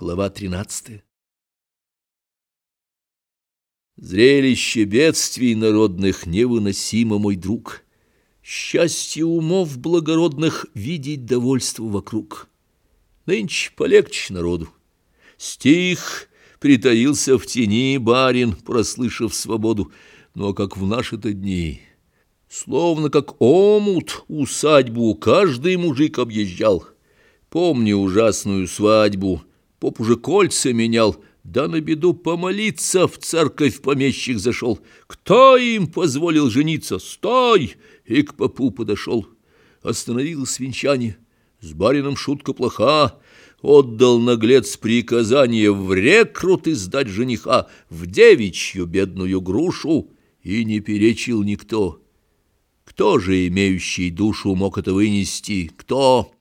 Глава 13. Зрелище бедствий народных невыносимо, мой друг. Счастье умов благородных видеть довольство вокруг. Нынче полегче народу. Стих притаился в тени барин, прослышав свободу. Но как в наши-то дни, словно как омут, усадьбу каждый мужик объезжал. Помню ужасную свадьбу — Поп уже кольца менял, да на беду помолиться в церковь помещик зашел. Кто им позволил жениться? Стой! И к попу подошел. Остановилось венчание. С барином шутка плоха. Отдал наглец приказание в рекруты сдать жениха, в девичью бедную грушу, и не перечил никто. Кто же, имеющий душу, мог это вынести? Кто?